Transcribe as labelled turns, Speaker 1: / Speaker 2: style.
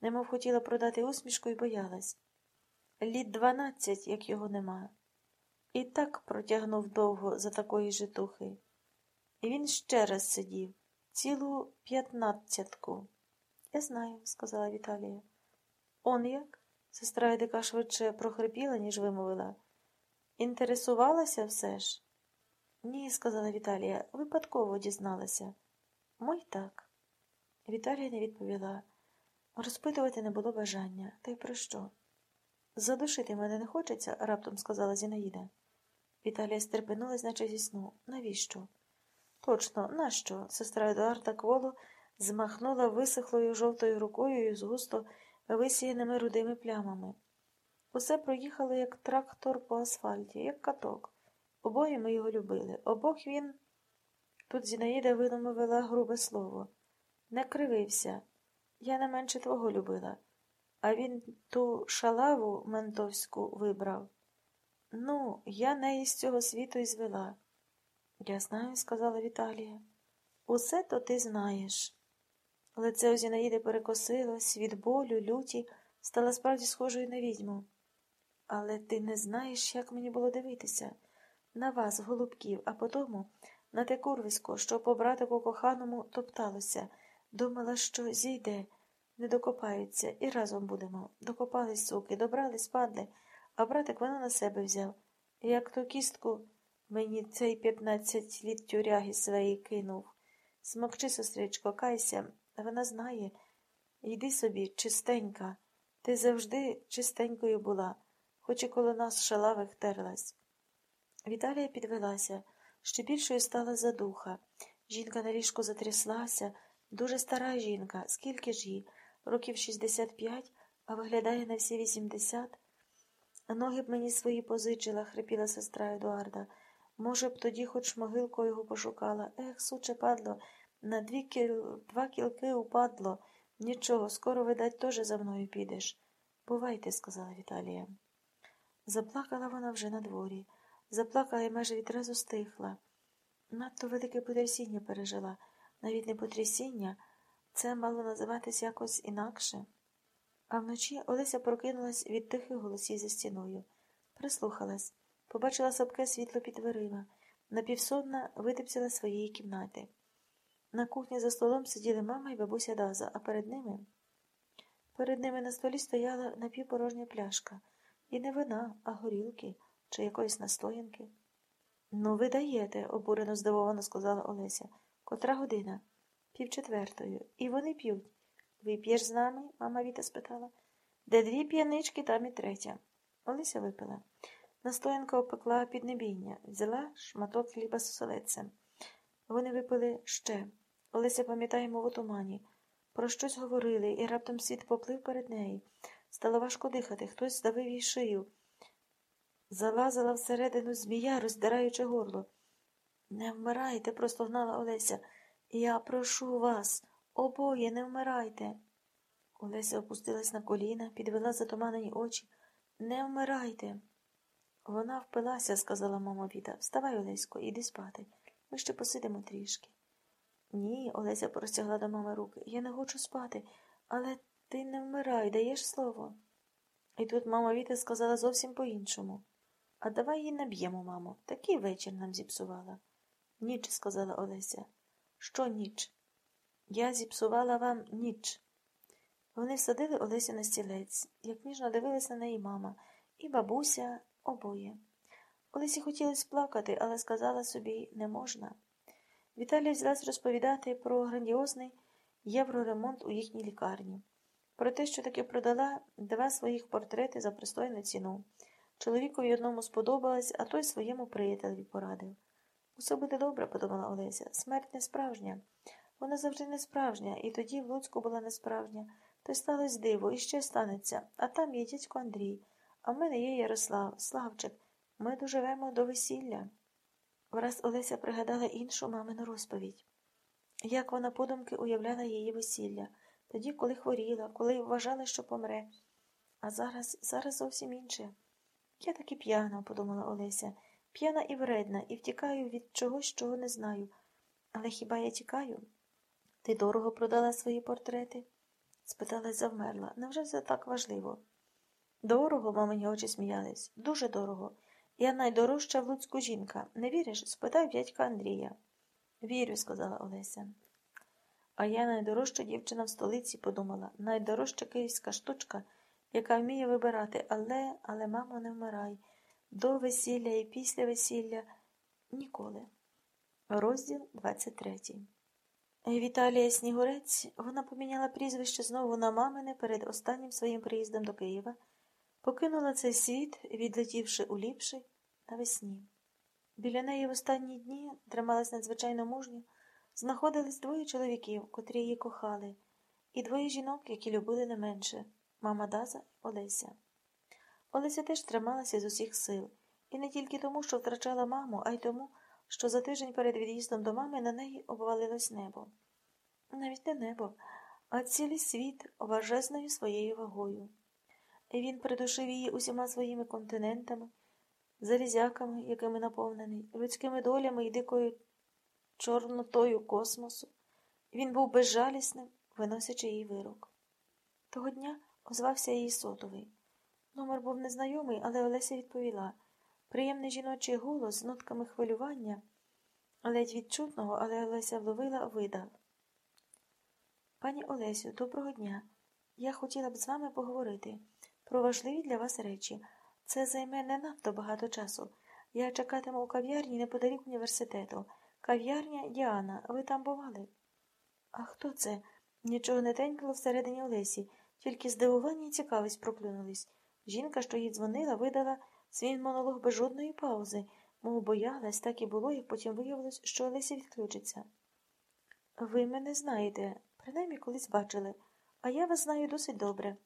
Speaker 1: немов хотіла продати усмішку і боялась. Літ дванадцять, як його нема. І так протягнув довго за такої житухи. І він ще раз сидів, цілу п'ятнадцятку. Я знаю, сказала Віталія. Он як? Сестра Едика швидше прохрипіла, ніж вимовила. Інтересувалася все ж? Ні, сказала Віталія, випадково дізналася. Мой так. Віталія не відповіла. Розпитувати не було бажання. Та й про що? Задушити мене не хочеться, раптом сказала Зінаїда. Віталія стерпенулась, наче зі сну. Навіщо? Точно, нащо? Сестра Едуарда Кволо змахнула висохлою жовтою рукою з густо висіяними рудими плямами. Усе проїхало, як трактор по асфальті, як каток. Обоє ми його любили. Обох він. Тут Зінаїда виномовила грубе слово. Не кривився. Я не менше твого любила, а він ту шалаву ментовську вибрав. Ну, я неї з цього світу і звела. Я знаю, сказала Віталія. Усе то ти знаєш. Лице у Зінаїди перекосилось від болю, люті, стала справді схожою на відьму. Але ти не знаєш, як мені було дивитися на вас, голубків, а потому на те курвисько, що по братику коханому топталося, думала, що зійде, не докопаються, і разом будемо. Докопались, суки, добрались, падли, а братик вона на себе взяв. Як ту кістку мені цей п'ятнадцять літ тюряги своєї кинув. Смокчи, сестричко, кайся, вона знає. Йди собі, чистенька. Ти завжди чистенькою була, хоч і коло нас шалавих терлась. Віталія підвелася, ще більшою стала задуха. Жінка на ліжку затряслася, дуже стара жінка, скільки ж їй, років 65, а виглядає на всі 80. Ноги б мені свої позичила, хрипіла сестра Едуарда. Може б, тоді хоч могилку його пошукала. Ех, суче падло, на дві кіл... два кілки упадло. Нічого, скоро, видать, теж за мною підеш. Бувайте, сказала Віталія. Заплакала вона вже на дворі. Заплакала і майже відразу стихла. Надто велике потрясіння пережила, навіть не потрясіння, це мало називатись якось інакше. А вночі Олеся прокинулась від тихих голосів за стіною, прислухалась, побачила сапке світло під дверима, напівсонна витипсила своєї кімнати. На кухні за столом сиділи мама і бабуся Даза, а перед ними перед ними на столі стояла напівпорожня пляшка, і не вина, а горілки чи якоїсь настоянки. Ну, ви даєте, обурено здивовано сказала Олеся. Котра година? Півчетвертою. І вони п'ють. Вип'єш з нами? мама Віта спитала. Де дві п'янички, там і третя. Олеся випила. Настоянка опекла піднебіння, взяла шматок хліба з оселедцем. Вони випили ще. Олеся пам'ятає мову у тумані. Про щось говорили, і раптом світ поплив перед нею. Стало важко дихати, хтось здавив їй шию. Залазила всередину змія, роздираючи горло. Не вмирайте, простогнала Олеся. Я прошу вас, обоє не вмирайте. Олеся опустилась на коліна, підвела затуманені очі. Не вмирайте. Вона впилася, сказала мама Віта. Вставай, Олесько, іди спати. Ми ще посидимо трішки. Ні, Олеся простягла до мами руки. Я не хочу спати, але ти не вмирай, даєш слово. І тут мама Віта сказала зовсім по-іншому. А давай її наб'ємо, мамо. Такий вечір нам зіпсувала. Ніч, сказала Олеся. Що ніч? Я зіпсувала вам ніч. Вони всадили Олесю на стілець, як ніжно дивилась на неї мама, і бабуся обоє. Олесі хотілося плакати, але сказала собі не можна. Віталія взялась розповідати про грандіозний євроремонт у їхній лікарні, про те, що таки продала два своїх портрети за пристойну ціну. Чоловікові одному сподобалось, а той своєму приятелеві порадив. Усе буде добре, подумала Олеся. Смерть не справжня. Вона завжди не справжня, і тоді в Луцьку була не справжня. То й сталося диво, і ще станеться. А там є дядько Андрій, а в мене є Ярослав, Славчик. Ми доживемо до весілля. Враз Олеся пригадала іншу мамину розповідь. Як вона подумки уявляла її весілля, тоді, коли хворіла, коли вважала, що помре. А зараз, зараз зовсім інше. Я таки п'яна, подумала Олеся, п'яна і вредна, і втікаю від чогось, чого не знаю. Але хіба я тікаю? Ти дорого продала свої портрети? спиталась завмерла. Невже це так важливо? Дорого, мамині очі сміялись. Дуже дорого. Я найдорожча в Луцьку жінка. Не віриш? спитай дядька Андрія. Вірю, сказала Олеся. А я найдорожча дівчина в столиці, подумала, найдорожча київська штучка, яка вміє вибирати, але, але, мамо, не вмирай. До весілля і після весілля ніколи. Розділ 23 Віталія Снігурець, вона поміняла прізвище знову на мамине перед останнім своїм приїздом до Києва, покинула цей світ, відлетівши у ліпший навесні. Біля неї в останні дні трималась надзвичайно мужньо, знаходились двоє чоловіків, котрі її кохали, і двоє жінок, які любили не менше мама Даза і Олеся. Олеся теж трималася з усіх сил, і не тільки тому, що втрачала маму, а й тому, що за тиждень перед від'їздом до мами на неї обвалилось небо. Навіть не небо, а цілий світ важезною своєю вагою. І він придушив її усіма своїми континентами, залізяками, якими наповнений, людськими долями і дикою чорнотою космосу. Він був безжалісним, виносячи їй вирок. Того дня озвався її сотовий. Номер був незнайомий, але Олеся відповіла приємний жіночий голос з нотками хвилювання, ледь відчутного, але Олеся вловила, видав. Пані Олесю, доброго дня. Я хотіла б з вами поговорити про важливі для вас речі. Це займе не надто багато часу. Я чекатиму у кав'ярні неподалік університету. Кав'ярня Діана. Ви там бували? А хто це? Нічого не тенькало всередині Олесі, тільки здивування і цікавість проплюнулись. Жінка, що їй дзвонила, видала свій монолог без жодної паузи, мов боялась, так і було, як потім виявилось, що Олеся відключиться. Ви мене знаєте, принаймні колись бачили, а я вас знаю досить добре.